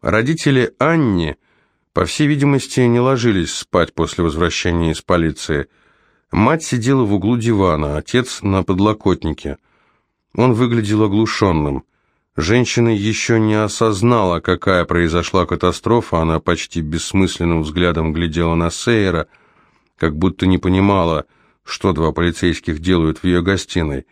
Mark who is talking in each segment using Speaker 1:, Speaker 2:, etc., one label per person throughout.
Speaker 1: Родители Анни, по всей видимости, не ложились спать после возвращения из полиции. Мать сидела в углу дивана, отец на подлокотнике. Он выглядел оглушенным. Женщина еще не осознала, какая произошла катастрофа, она почти бессмысленным взглядом глядела на Сейера, как будто не понимала, что два полицейских делают в ее гостиной.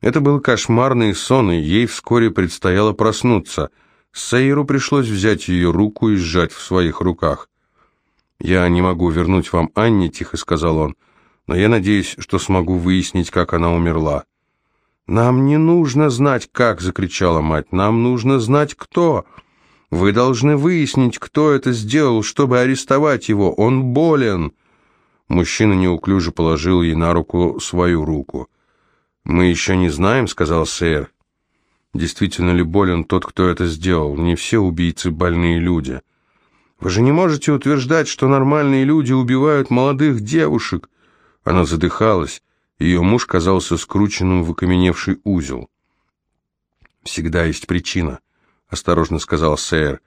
Speaker 1: Это был кошмарный сон, и ей вскоре предстояло проснуться. Сейеру пришлось взять ее руку и сжать в своих руках. «Я не могу вернуть вам Анне», — тихо сказал он, — «но я надеюсь, что смогу выяснить, как она умерла». «Нам не нужно знать, как!» — закричала мать. «Нам нужно знать, кто!» «Вы должны выяснить, кто это сделал, чтобы арестовать его. Он болен!» Мужчина неуклюже положил ей на руку свою руку. «Мы еще не знаем», — сказал сэр. «Действительно ли болен тот, кто это сделал? Не все убийцы больные люди». «Вы же не можете утверждать, что нормальные люди убивают молодых девушек!» Она задыхалась. Ее муж казался скрученным в окаменевший узел. «Всегда есть причина», — осторожно сказал сэр.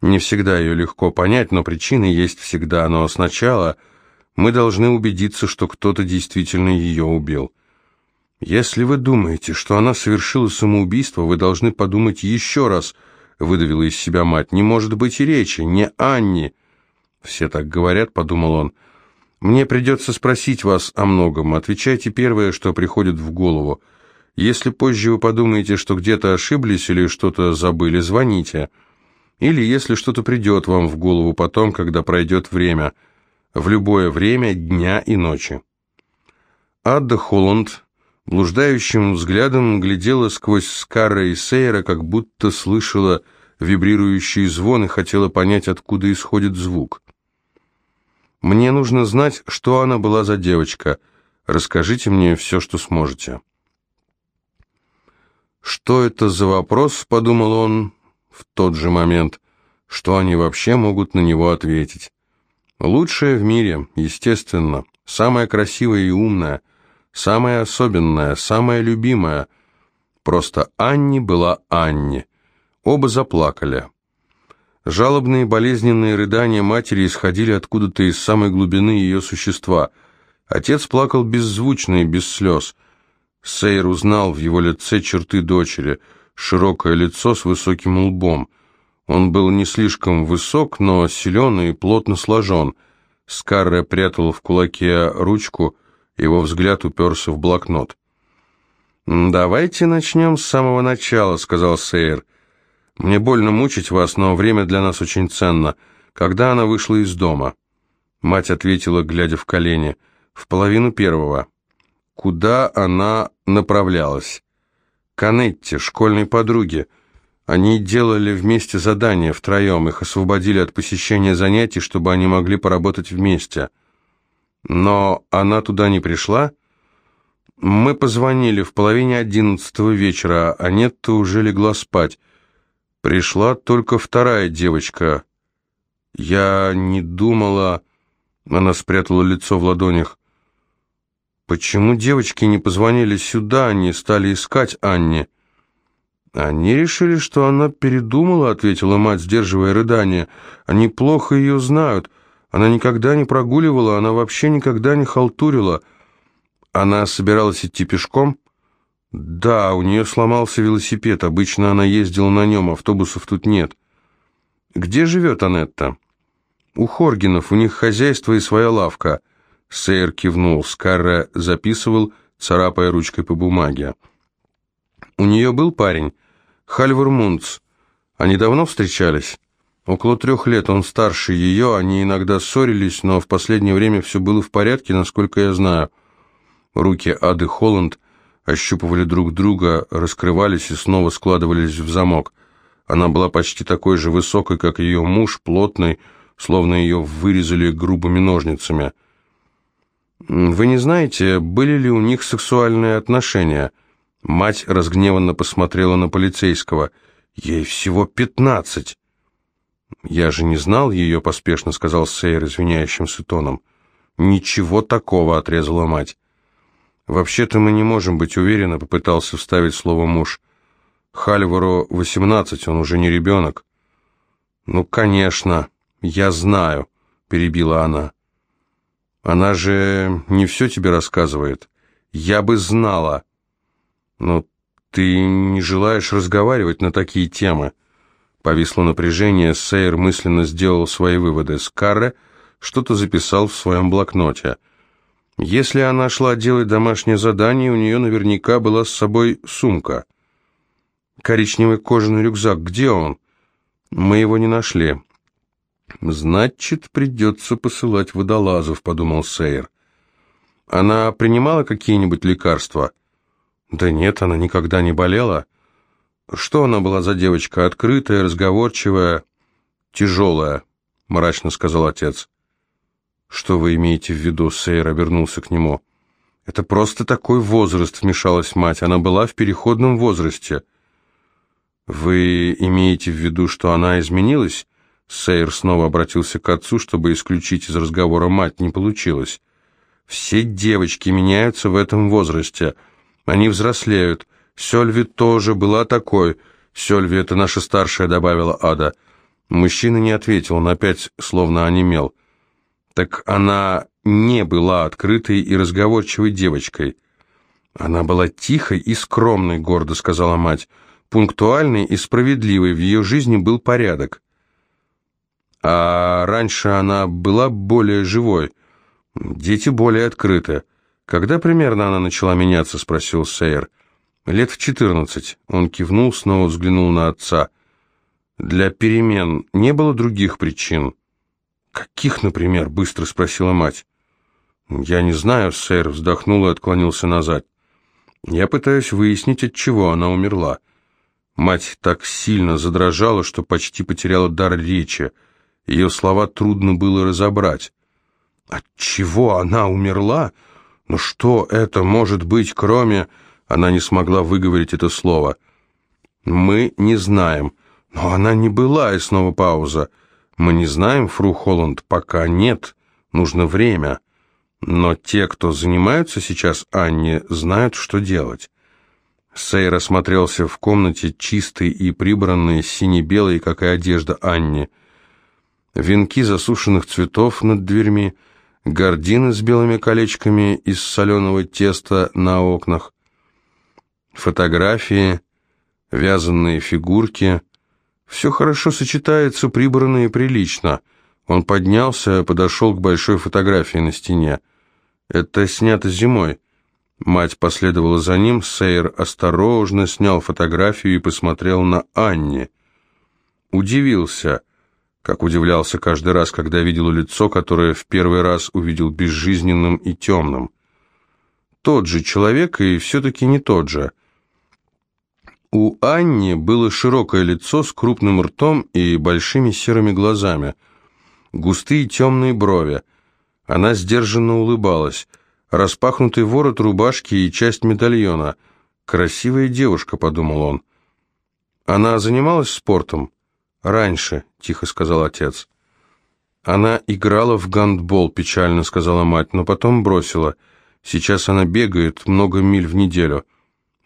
Speaker 1: «Не всегда ее легко понять, но причины есть всегда, но сначала мы должны убедиться, что кто-то действительно ее убил. Если вы думаете, что она совершила самоубийство, вы должны подумать еще раз», — выдавила из себя мать. «Не может быть и речи, не Анни». «Все так говорят», — подумал он, — мне придется спросить вас о многом. Отвечайте первое, что приходит в голову. Если позже вы подумаете, что где-то ошиблись или что-то забыли, звоните. Или если что-то придет вам в голову потом, когда пройдет время. В любое время дня и ночи. Адда Холланд блуждающим взглядом глядела сквозь Скарра и Сейра, как будто слышала вибрирующий звон и хотела понять, откуда исходит звук. Мне нужно знать, что она была за девочка. Расскажите мне все, что сможете». «Что это за вопрос?» — подумал он в тот же момент. «Что они вообще могут на него ответить?» «Лучшая в мире, естественно, самая красивая и умная, самая особенная, самая любимая. Просто Анни была Анни. Оба заплакали». Жалобные болезненные рыдания матери исходили откуда-то из самой глубины ее существа. Отец плакал беззвучно и без слез. Сейр узнал в его лице черты дочери, широкое лицо с высоким лбом. Он был не слишком высок, но силен и плотно сложен. Скарре прятал в кулаке ручку, его взгляд уперся в блокнот. «Давайте начнем с самого начала», — сказал Сейр. «Мне больно мучить вас, но время для нас очень ценно. Когда она вышла из дома?» Мать ответила, глядя в колени. «В половину первого». «Куда она направлялась?» «К Анетте, школьной подруге. Они делали вместе задания втроем, их освободили от посещения занятий, чтобы они могли поработать вместе». «Но она туда не пришла?» «Мы позвонили в половине одиннадцатого вечера, а Анетта уже легла спать». Пришла только вторая девочка. Я не думала... Она спрятала лицо в ладонях. Почему девочки не позвонили сюда, не стали искать Анне? Они решили, что она передумала, ответила мать, сдерживая рыдание. Они плохо ее знают. Она никогда не прогуливала, она вообще никогда не халтурила. Она собиралась идти пешком? «Да, у нее сломался велосипед. Обычно она ездила на нем, автобусов тут нет». «Где живет Анетта?» «У Хоргинов. У них хозяйство и своя лавка». Сейр кивнул. Скарра записывал, царапая ручкой по бумаге. «У нее был парень? Хальвар Мунц. Они давно встречались?» «Около трех лет. Он старше ее. Они иногда ссорились, но в последнее время все было в порядке, насколько я знаю». Руки Ады Холланд ощупывали друг друга, раскрывались и снова складывались в замок. Она была почти такой же высокой, как ее муж, плотной, словно ее вырезали грубыми ножницами. «Вы не знаете, были ли у них сексуальные отношения?» Мать разгневанно посмотрела на полицейского. «Ей всего пятнадцать!» «Я же не знал ее», — поспешно сказал Сейр извиняющимся тоном. «Ничего такого», — отрезала мать. «Вообще-то мы не можем быть уверены», — попытался вставить слово муж. «Хальвару восемнадцать, он уже не ребенок». «Ну, конечно, я знаю», — перебила она. «Она же не все тебе рассказывает. Я бы знала». «Но ты не желаешь разговаривать на такие темы?» Повисло напряжение, Сейер мысленно сделал свои выводы. Скарре что-то записал в своем блокноте. Если она шла делать домашнее задание, у нее наверняка была с собой сумка. Коричневый кожаный рюкзак, где он? Мы его не нашли. Значит, придется посылать водолазов, подумал Сейер. Она принимала какие-нибудь лекарства? Да нет, она никогда не болела. Что она была за девочка? Открытая, разговорчивая, тяжелая, мрачно сказал отец. Что вы имеете в виду? Сейр обернулся к нему. Это просто такой возраст, вмешалась мать. Она была в переходном возрасте. Вы имеете в виду, что она изменилась? Сейр снова обратился к отцу, чтобы исключить из разговора мать. Не получилось. Все девочки меняются в этом возрасте. Они взрослеют. Сёльви тоже была такой. Сёльви — это наша старшая, добавила Ада. Мужчина не ответил, он опять словно онемел. Так она не была открытой и разговорчивой девочкой. Она была тихой и скромной, гордо сказала мать. Пунктуальной и справедливой, в ее жизни был порядок. А раньше она была более живой. Дети более открыты. Когда примерно она начала меняться, спросил Сейер. Лет в четырнадцать. Он кивнул, снова взглянул на отца. Для перемен не было других причин. Каких, например, быстро спросила мать. Я не знаю, сэр, вздохнул и отклонился назад. Я пытаюсь выяснить, от чего она умерла. Мать так сильно задрожала, что почти потеряла дар речи. Ее слова трудно было разобрать. От чего она умерла? Но что это может быть, кроме... Она не смогла выговорить это слово. «Мы не знаем». «Но она не была», и снова пауза. «Мы не знаем, фру Холланд, пока нет. Нужно время. Но те, кто занимаются сейчас Анне, знают, что делать». Сейр осмотрелся в комнате, чистый и прибранный, сине-белый, как и одежда Анни. Венки засушенных цветов над дверьми, гардины с белыми колечками из соленого теста на окнах, фотографии, вязаные фигурки. Все хорошо сочетается, прибрано и прилично. Он поднялся, подошел к большой фотографии на стене. Это снято зимой. Мать последовала за ним, Сейр осторожно снял фотографию и посмотрел на Анни. Удивился, как удивлялся каждый раз, когда видел лицо, которое в первый раз увидел безжизненным и темным. Тот же человек и все-таки не тот же. У Анни было широкое лицо с крупным ртом и большими серыми глазами, густые темные брови. Она сдержанно улыбалась, распахнутый ворот рубашки и часть медальона. «Красивая девушка», — подумал он. «Она занималась спортом?» «Раньше», — тихо сказал отец. «Она играла в гандбол», — печально сказала мать, но потом бросила. «Сейчас она бегает много миль в неделю».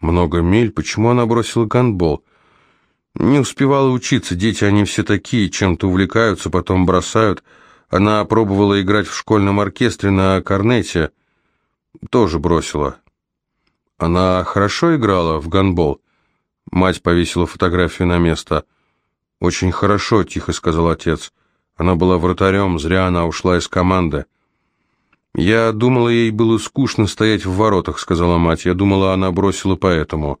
Speaker 1: Много миль? Почему она бросила гандбол? Не успевала учиться, дети, они все такие, чем-то увлекаются, потом бросают. Она пробовала играть в школьном оркестре на корнете, тоже бросила. Она хорошо играла в гандбол? Мать повесила фотографию на место. «Очень хорошо», — тихо сказал отец. «Она была вратарем, зря она ушла из команды». «Я думала, ей было скучно стоять в воротах», — сказала мать. «Я думала, она бросила поэтому».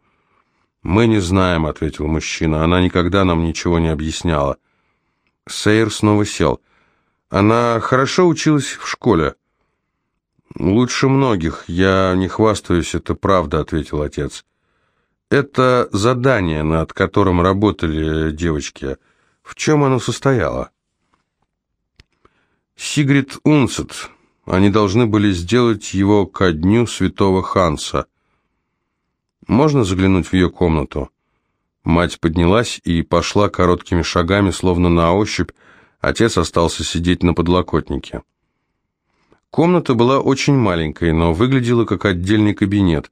Speaker 1: «Мы не знаем», — ответил мужчина. «Она никогда нам ничего не объясняла». Сейер снова сел. «Она хорошо училась в школе?» «Лучше многих. Я не хвастаюсь, это правда», — ответил отец. «Это задание, над которым работали девочки. В чем оно состояло?» «Сигрид Унцет», они должны были сделать его ко дню святого Ханса. Можно заглянуть в ее комнату? Мать поднялась и пошла короткими шагами, словно на ощупь. Отец остался сидеть на подлокотнике. Комната была очень маленькой, но выглядела как отдельный кабинет.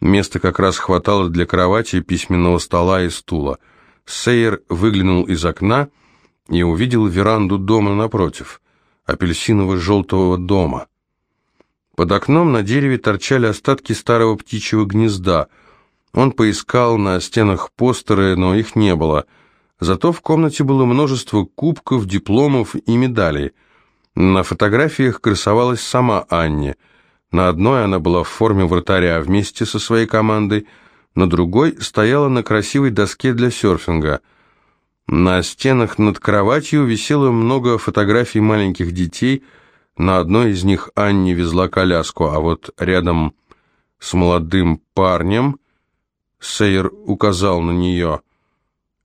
Speaker 1: Места как раз хватало для кровати, письменного стола и стула. Сейер выглянул из окна и увидел веранду дома напротив, апельсиново-желтого дома. Под окном на дереве торчали остатки старого птичьего гнезда. Он поискал на стенах постеры, но их не было. Зато в комнате было множество кубков, дипломов и медалей. На фотографиях красовалась сама Анне. На одной она была в форме вратаря вместе со своей командой, на другой стояла на красивой доске для серфинга. На стенах над кроватью висело много фотографий маленьких детей – на одной из них Анни везла коляску, а вот рядом с молодым парнем Сейер указал на нее.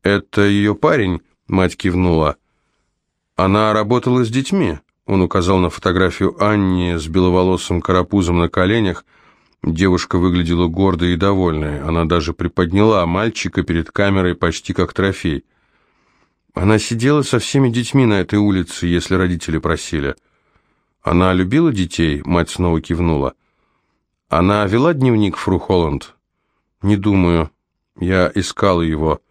Speaker 1: «Это ее парень?» — мать кивнула. «Она работала с детьми?» Он указал на фотографию Анни с беловолосым карапузом на коленях. Девушка выглядела гордой и довольной. Она даже приподняла мальчика перед камерой почти как трофей. Она сидела со всеми детьми на этой улице, если родители просили. Она любила детей? Мать снова кивнула. Она вела дневник Фру Холланд? Не думаю. Я искала его,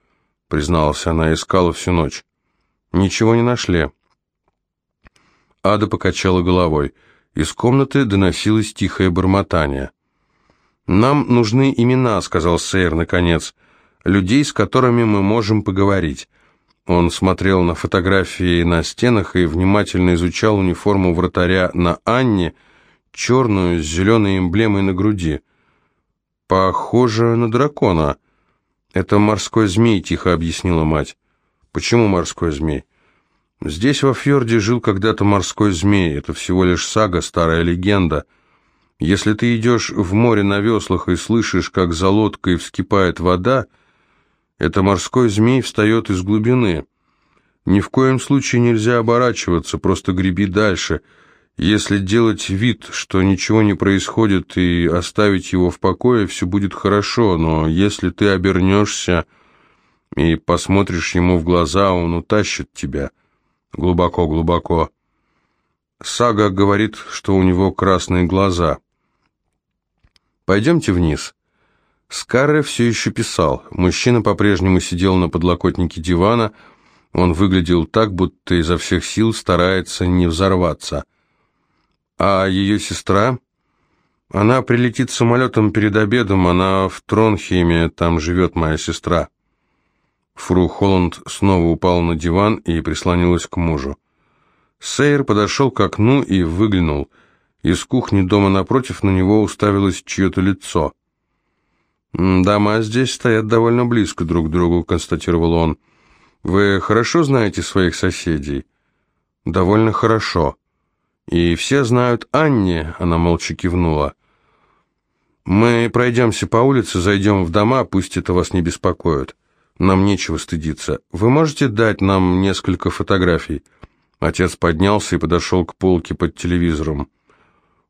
Speaker 1: призналась она, искала всю ночь. Ничего не нашли. Ада покачала головой. Из комнаты доносилось тихое бормотание. «Нам нужны имена», — сказал Сейер наконец, — «людей, с которыми мы можем поговорить. Он смотрел на фотографии на стенах и внимательно изучал униформу вратаря на Анне, черную с зеленой эмблемой на груди. «Похоже на дракона». «Это морской змей», — тихо объяснила мать. «Почему морской змей?» «Здесь во фьорде жил когда-то морской змей. Это всего лишь сага, старая легенда. Если ты идешь в море на веслах и слышишь, как за лодкой вскипает вода, — это морской змей встает из глубины. Ни в коем случае нельзя оборачиваться, просто греби дальше. Если делать вид, что ничего не происходит, и оставить его в покое, все будет хорошо, но если ты обернешься и посмотришь ему в глаза, он утащит тебя. Глубоко-глубоко. Сага говорит, что у него красные глаза. Пойдемте вниз. Скарре все еще писал. Мужчина по-прежнему сидел на подлокотнике дивана. Он выглядел так, будто изо всех сил старается не взорваться. А ее сестра? Она прилетит самолетом перед обедом, она в Тронхейме, там живет моя сестра. Фру Холланд снова упал на диван и прислонилась к мужу. Сейер подошел к окну и выглянул. Из кухни дома напротив на него уставилось чье-то лицо. «Дома здесь стоят довольно близко друг к другу», — констатировал он. «Вы хорошо знаете своих соседей?» «Довольно хорошо». «И все знают Анне», — она молча кивнула. «Мы пройдемся по улице, зайдем в дома, пусть это вас не беспокоит. Нам нечего стыдиться. Вы можете дать нам несколько фотографий?» Отец поднялся и подошел к полке под телевизором.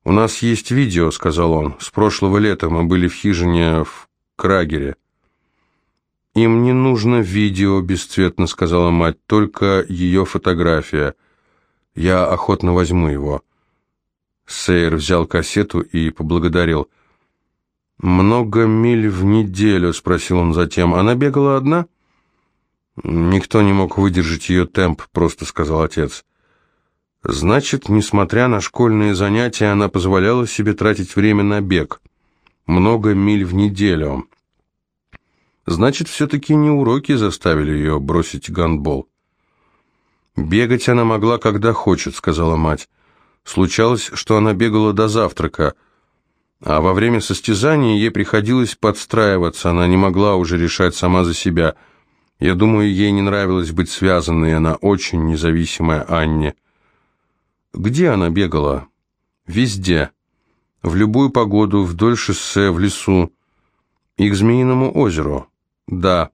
Speaker 1: «У нас есть видео», — сказал он. «С прошлого лета мы были в хижине в Крагере. «Им не нужно видео», — бесцветно сказала мать, — «только ее фотография. Я охотно возьму его». Сейер взял кассету и поблагодарил. «Много миль в неделю?» — спросил он затем. «Она бегала одна?» «Никто не мог выдержать ее темп», — просто сказал отец. «Значит, несмотря на школьные занятия, она позволяла себе тратить время на бег» много миль в неделю. Значит, все-таки не уроки заставили ее бросить гандбол. «Бегать она могла, когда хочет», — сказала мать. Случалось, что она бегала до завтрака, а во время состязаний ей приходилось подстраиваться, она не могла уже решать сама за себя. Я думаю, ей не нравилось быть связанной, она очень независимая Анне. Где она бегала? Везде в любую погоду, вдоль шоссе, в лесу. И к Змеиному озеру. Да.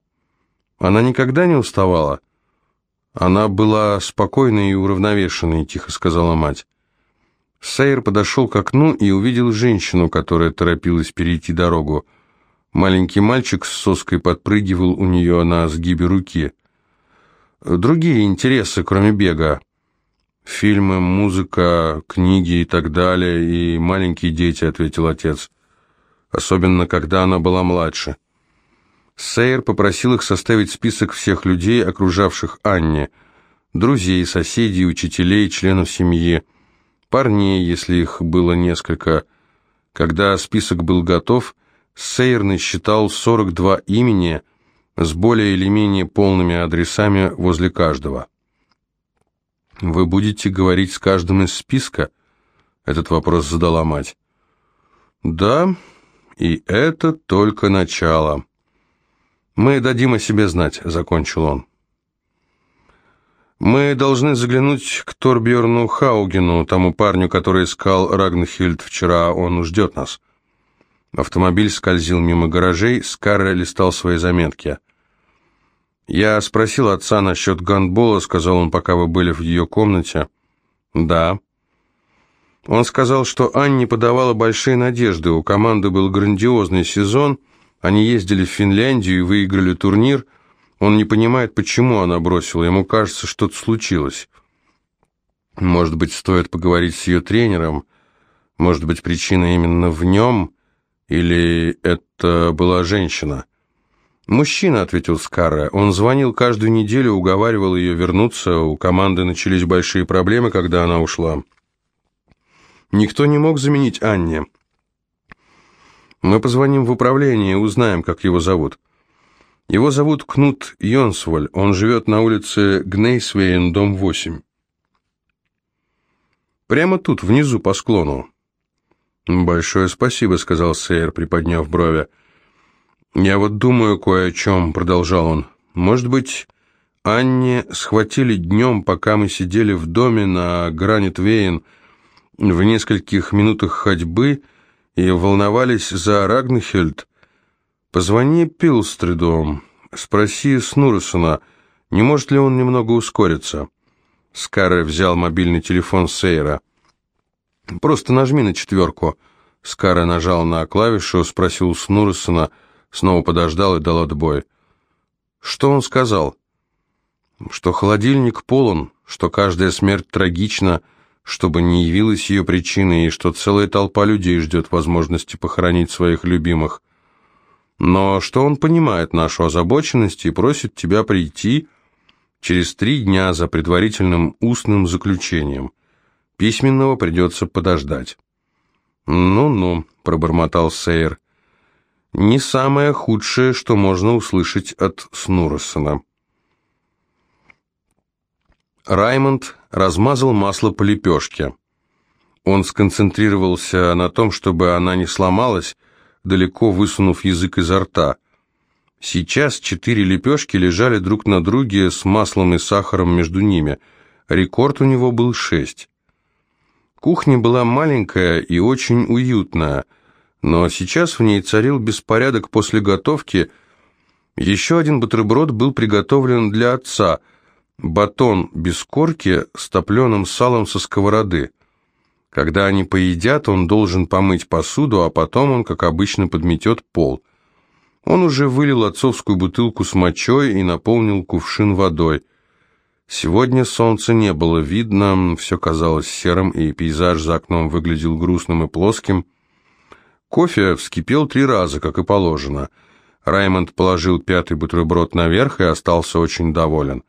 Speaker 1: Она никогда не уставала? Она была спокойной и уравновешенной, тихо сказала мать. Сейер подошел к окну и увидел женщину, которая торопилась перейти дорогу. Маленький мальчик с соской подпрыгивал у нее на сгибе руки. Другие интересы, кроме бега. «Фильмы, музыка, книги и так далее, и маленькие дети», — ответил отец. «Особенно, когда она была младше». Сейер попросил их составить список всех людей, окружавших Анне. друзей, соседей, учителей, членов семьи, парней, если их было несколько. Когда список был готов, Сейер насчитал 42 имени с более или менее полными адресами возле каждого. «Вы будете говорить с каждым из списка?» Этот вопрос задала мать. «Да, и это только начало. Мы дадим о себе знать», — закончил он. «Мы должны заглянуть к Торбьерну Хаугену, тому парню, который искал Рагнхильд вчера, он ждет нас». Автомобиль скользил мимо гаражей, Скарра листал свои заметки. «Я спросил отца насчет гандбола», — сказал он, пока вы были в ее комнате. «Да». Он сказал, что Анне подавала большие надежды. У команды был грандиозный сезон, они ездили в Финляндию и выиграли турнир. Он не понимает, почему она бросила, ему кажется, что-то случилось. Может быть, стоит поговорить с ее тренером? Может быть, причина именно в нем? Или это была женщина?» «Мужчина», — ответил Скарра. «Он звонил каждую неделю, уговаривал ее вернуться. У команды начались большие проблемы, когда она ушла. Никто не мог заменить Анне. Мы позвоним в управление и узнаем, как его зовут. Его зовут Кнут Йонсволь. Он живет на улице Гнейсвейн, дом 8. Прямо тут, внизу, по склону». «Большое спасибо», — сказал Сейер, приподняв брови. «Я вот думаю кое о чем», — продолжал он. «Может быть, Анне схватили днем, пока мы сидели в доме на Гранит-Вейн в нескольких минутах ходьбы и волновались за Рагнхельд? Позвони Пилстридом, спроси Снурсона, не может ли он немного ускориться?» Скарре взял мобильный телефон Сейра. «Просто нажми на четверку». Скара нажал на клавишу, спросил Снурсона, — снова подождал и дал отбой. Что он сказал? Что холодильник полон, что каждая смерть трагична, чтобы не явилась ее причиной, и что целая толпа людей ждет возможности похоронить своих любимых. Но что он понимает нашу озабоченность и просит тебя прийти через три дня за предварительным устным заключением. Письменного придется подождать. «Ну-ну», — пробормотал Сейер, — не самое худшее, что можно услышать от Снурсона. Раймонд размазал масло по лепешке. Он сконцентрировался на том, чтобы она не сломалась, далеко высунув язык изо рта. Сейчас четыре лепешки лежали друг на друге с маслом и сахаром между ними. Рекорд у него был шесть. Кухня была маленькая и очень уютная – но сейчас в ней царил беспорядок после готовки. Еще один бутерброд был приготовлен для отца. Батон без корки с топленым салом со сковороды. Когда они поедят, он должен помыть посуду, а потом он, как обычно, подметет пол. Он уже вылил отцовскую бутылку с мочой и наполнил кувшин водой. Сегодня солнца не было видно, все казалось серым, и пейзаж за окном выглядел грустным и плоским. Кофе вскипел три раза, как и положено. Раймонд положил пятый бутерброд наверх и остался очень доволен.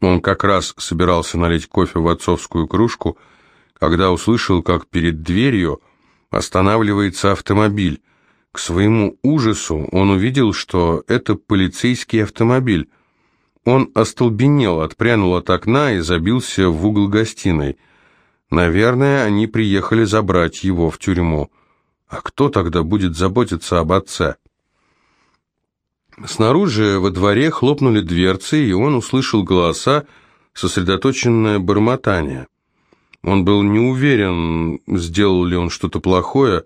Speaker 1: Он как раз собирался налить кофе в отцовскую кружку, когда услышал, как перед дверью останавливается автомобиль. К своему ужасу он увидел, что это полицейский автомобиль. Он остолбенел, отпрянул от окна и забился в угол гостиной. Наверное, они приехали забрать его в тюрьму. А кто тогда будет заботиться об отце? Снаружи во дворе хлопнули дверцы, и он услышал голоса, сосредоточенное бормотание. Он был не уверен, сделал ли он что-то плохое.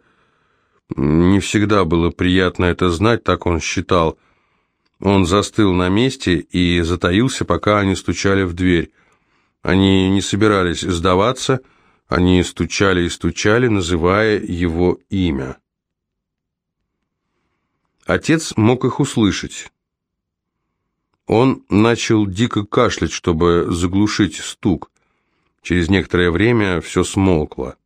Speaker 1: Не всегда было приятно это знать, так он считал. Он застыл на месте и затаился, пока они стучали в дверь. Они не собирались сдаваться, они стучали и стучали, называя его имя. Отец мог их услышать. Он начал дико кашлять, чтобы заглушить стук. Через некоторое время все смолкло.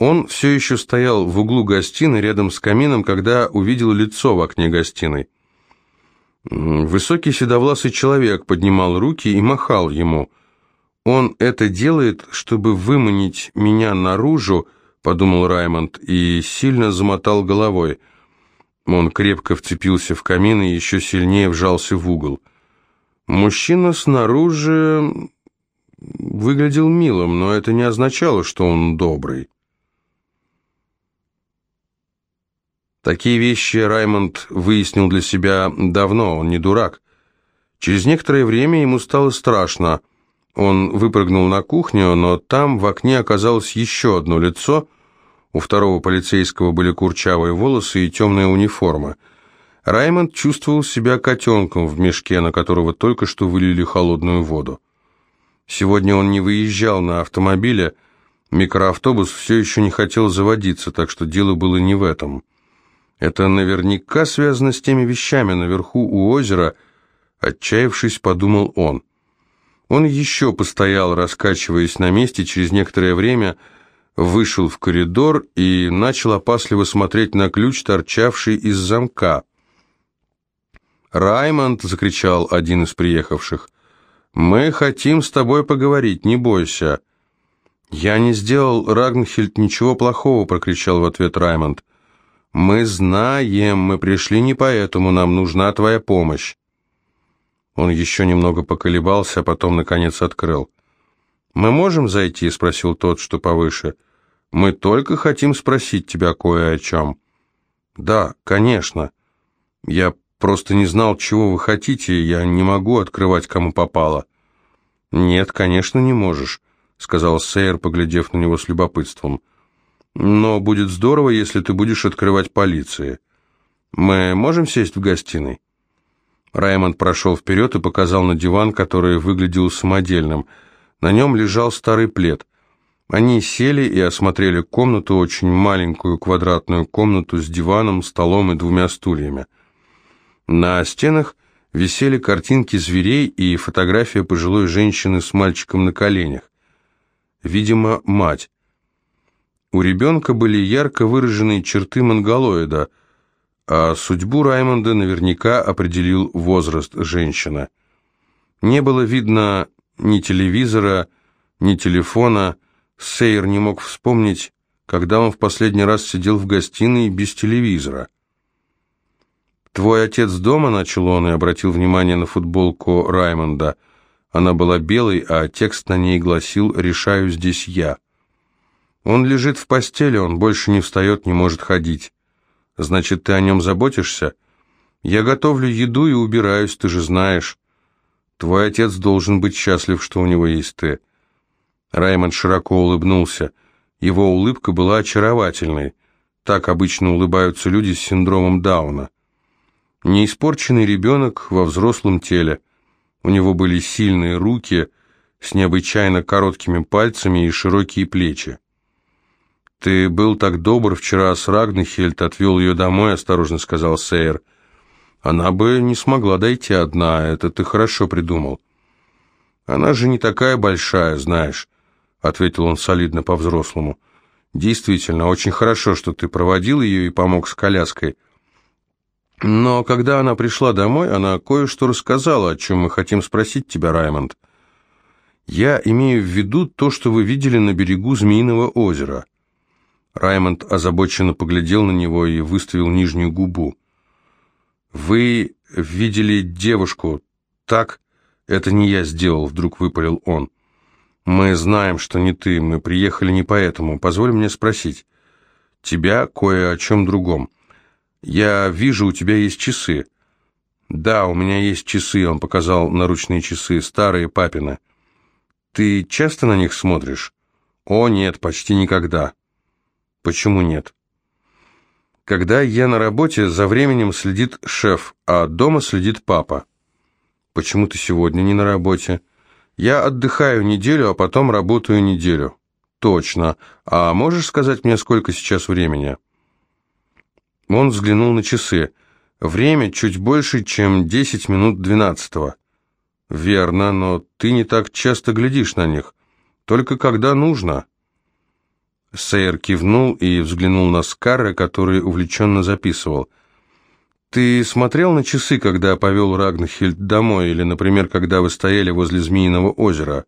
Speaker 1: Он все еще стоял в углу гостиной рядом с камином, когда увидел лицо в окне гостиной. Высокий седовласый человек поднимал руки и махал ему. «Он это делает, чтобы выманить меня наружу», — подумал Раймонд, и сильно замотал головой. Он крепко вцепился в камин и еще сильнее вжался в угол. Мужчина снаружи выглядел милым, но это не означало, что он добрый. Такие вещи Раймонд выяснил для себя давно, он не дурак. Через некоторое время ему стало страшно. Он выпрыгнул на кухню, но там в окне оказалось еще одно лицо. У второго полицейского были курчавые волосы и темная униформа. Раймонд чувствовал себя котенком в мешке, на которого только что вылили холодную воду. Сегодня он не выезжал на автомобиле, микроавтобус все еще не хотел заводиться, так что дело было не в этом. Это наверняка связано с теми вещами наверху у озера, отчаявшись, подумал он. Он еще постоял, раскачиваясь на месте, через некоторое время вышел в коридор и начал опасливо смотреть на ключ, торчавший из замка. «Раймонд!» — закричал один из приехавших. «Мы хотим с тобой поговорить, не бойся». «Я не сделал, Рагнхельд, ничего плохого», — прокричал в ответ Раймонд. «Мы знаем, мы пришли не поэтому, нам нужна твоя помощь». Он еще немного поколебался, а потом, наконец, открыл. «Мы можем зайти?» — спросил тот, что повыше. «Мы только хотим спросить тебя кое о чем». «Да, конечно. Я просто не знал, чего вы хотите, я не могу открывать, кому попало». «Нет, конечно, не можешь», — сказал Сейер, поглядев на него с любопытством. Но будет здорово, если ты будешь открывать полиции. Мы можем сесть в гостиной?» Раймонд прошел вперед и показал на диван, который выглядел самодельным. На нем лежал старый плед. Они сели и осмотрели комнату, очень маленькую квадратную комнату с диваном, столом и двумя стульями. На стенах висели картинки зверей и фотография пожилой женщины с мальчиком на коленях. Видимо, мать. У ребенка были ярко выраженные черты монголоида, а судьбу Раймонда наверняка определил возраст женщины. Не было видно ни телевизора, ни телефона. Сейер не мог вспомнить, когда он в последний раз сидел в гостиной без телевизора. «Твой отец дома?» — начал он и обратил внимание на футболку Раймонда. Она была белой, а текст на ней гласил «Решаю здесь я». Он лежит в постели, он больше не встает, не может ходить. Значит, ты о нем заботишься? Я готовлю еду и убираюсь, ты же знаешь. Твой отец должен быть счастлив, что у него есть ты. Раймонд широко улыбнулся. Его улыбка была очаровательной. Так обычно улыбаются люди с синдромом Дауна. Неиспорченный ребенок во взрослом теле. У него были сильные руки с необычайно короткими пальцами и широкие плечи. «Ты был так добр вчера с Рагнахельд, отвел ее домой», — осторожно сказал Сейер. «Она бы не смогла дойти одна, это ты хорошо придумал». «Она же не такая большая, знаешь», — ответил он солидно по-взрослому. «Действительно, очень хорошо, что ты проводил ее и помог с коляской. Но когда она пришла домой, она кое-что рассказала, о чем мы хотим спросить тебя, Раймонд. Я имею в виду то, что вы видели на берегу Змеиного озера». Раймонд озабоченно поглядел на него и выставил нижнюю губу. «Вы видели девушку, так? Это не я сделал», — вдруг выпалил он. «Мы знаем, что не ты, мы приехали не поэтому. Позволь мне спросить. Тебя кое о чем другом. Я вижу, у тебя есть часы». «Да, у меня есть часы», — он показал наручные часы, старые папины. «Ты часто на них смотришь?» «О, нет, почти никогда». Почему нет? Когда я на работе, за временем следит шеф, а дома следит папа. Почему ты сегодня не на работе? Я отдыхаю неделю, а потом работаю неделю. Точно. А можешь сказать мне, сколько сейчас времени? Он взглянул на часы. Время чуть больше, чем 10 минут двенадцатого. Верно, но ты не так часто глядишь на них. Только когда нужно. Сейер кивнул и взглянул на Скарра, который увлеченно записывал. Ты смотрел на часы, когда повел Рагнхильд домой, или, например, когда вы стояли возле Змеиного озера?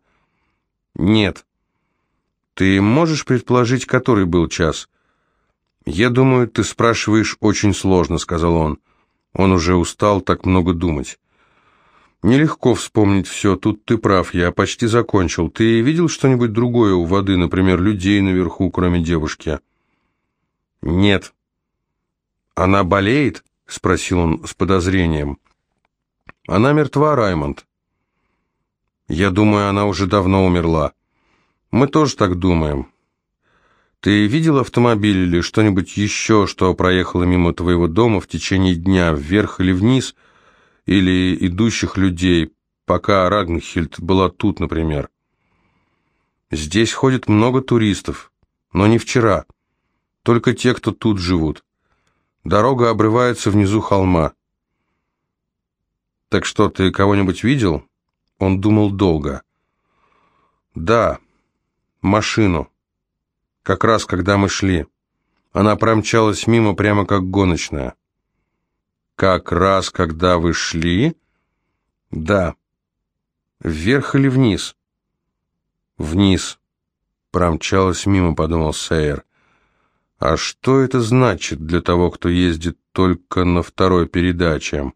Speaker 1: Нет. Ты можешь предположить, который был час? Я думаю, ты спрашиваешь очень сложно, сказал он. Он уже устал так много думать. Нелегко вспомнить все, тут ты прав, я почти закончил. Ты видел что-нибудь другое у воды, например, людей наверху, кроме девушки? Нет. Она болеет? Спросил он с подозрением. Она мертва, Раймонд. Я думаю, она уже давно умерла. Мы тоже так думаем. Ты видел автомобиль или что-нибудь еще, что проехало мимо твоего дома в течение дня, вверх или вниз – или идущих людей, пока Рагнхильд была тут, например. Здесь ходит много туристов, но не вчера, только те, кто тут живут. Дорога обрывается внизу холма. «Так что, ты кого-нибудь видел?» Он думал долго. «Да, машину. Как раз, когда мы шли. Она промчалась мимо прямо как гоночная». «Как раз, когда вы шли?» «Да». «Вверх или вниз?» «Вниз». Промчалась мимо, подумал Сейер. «А что это значит для того, кто ездит только на второй передаче?»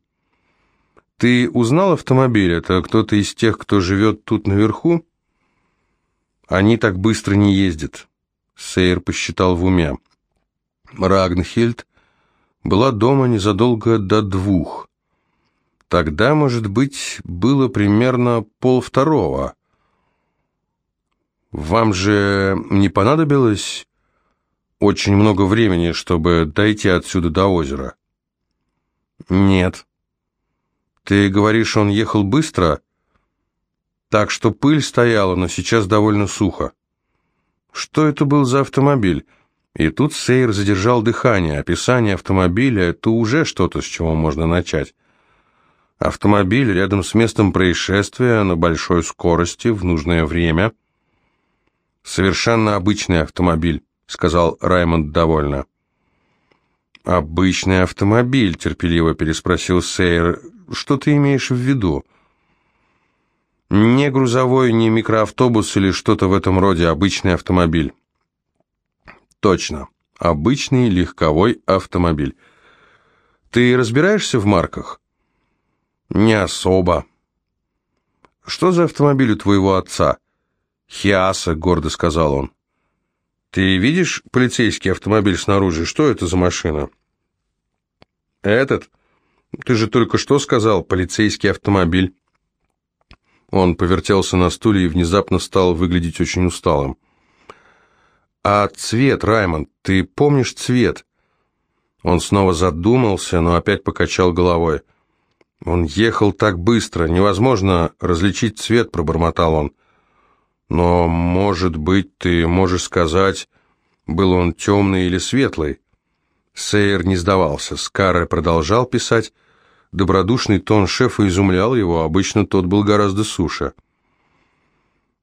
Speaker 1: «Ты узнал автомобиль? Это кто-то из тех, кто живет тут наверху?» «Они так быстро не ездят», — Сейер посчитал в уме. Рагнхильд была дома незадолго до двух. Тогда, может быть, было примерно полвторого. Вам же не понадобилось очень много времени, чтобы дойти отсюда до озера? Нет. Ты говоришь, он ехал быстро? Так что пыль стояла, но сейчас довольно сухо. Что это был за автомобиль? И тут Сейр задержал дыхание. Описание автомобиля — это уже что-то, с чего можно начать. Автомобиль рядом с местом происшествия на большой скорости в нужное время. «Совершенно обычный автомобиль», — сказал Раймонд довольно. «Обычный автомобиль», — терпеливо переспросил Сейр. «Что ты имеешь в виду?» «Не грузовой, не микроавтобус или что-то в этом роде, обычный автомобиль». Точно. Обычный легковой автомобиль. Ты разбираешься в марках? Не особо. Что за автомобиль у твоего отца? Хиаса, гордо сказал он. Ты видишь полицейский автомобиль снаружи? Что это за машина? Этот? Ты же только что сказал, полицейский автомобиль. Он повертелся на стуле и внезапно стал выглядеть очень усталым. «А цвет, Раймонд, ты помнишь цвет?» Он снова задумался, но опять покачал головой. «Он ехал так быстро, невозможно различить цвет», — пробормотал он. «Но, может быть, ты можешь сказать, был он темный или светлый?» Сейер не сдавался. Скарре продолжал писать. Добродушный тон шефа изумлял его, обычно тот был гораздо суше.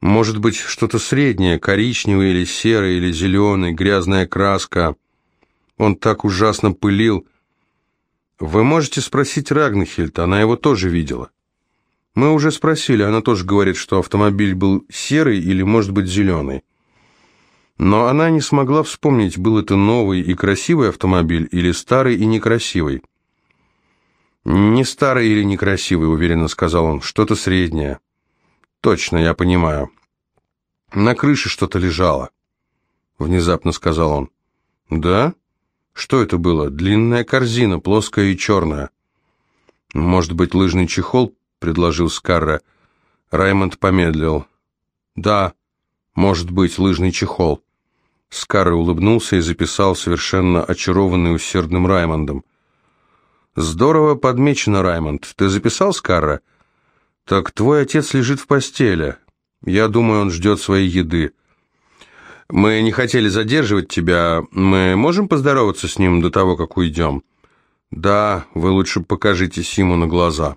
Speaker 1: Может быть, что-то среднее, коричневый или серый, или зеленый, грязная краска. Он так ужасно пылил. Вы можете спросить Рагнхильд, она его тоже видела. Мы уже спросили, она тоже говорит, что автомобиль был серый или, может быть, зеленый. Но она не смогла вспомнить, был это новый и красивый автомобиль или старый и некрасивый. «Не старый или некрасивый», — уверенно сказал он, — «что-то среднее». «Точно, я понимаю. На крыше что-то лежало», — внезапно сказал он. «Да? Что это было? Длинная корзина, плоская и черная». «Может быть, лыжный чехол?» — предложил Скарра. Раймонд помедлил. «Да, может быть, лыжный чехол». Скарра улыбнулся и записал, совершенно очарованный усердным Раймондом. «Здорово подмечено, Раймонд. Ты записал, Скарра?» «Так твой отец лежит в постели. Я думаю, он ждет своей еды. Мы не хотели задерживать тебя. Мы можем поздороваться с ним до того, как уйдем?» «Да, вы лучше покажите Симу на глаза».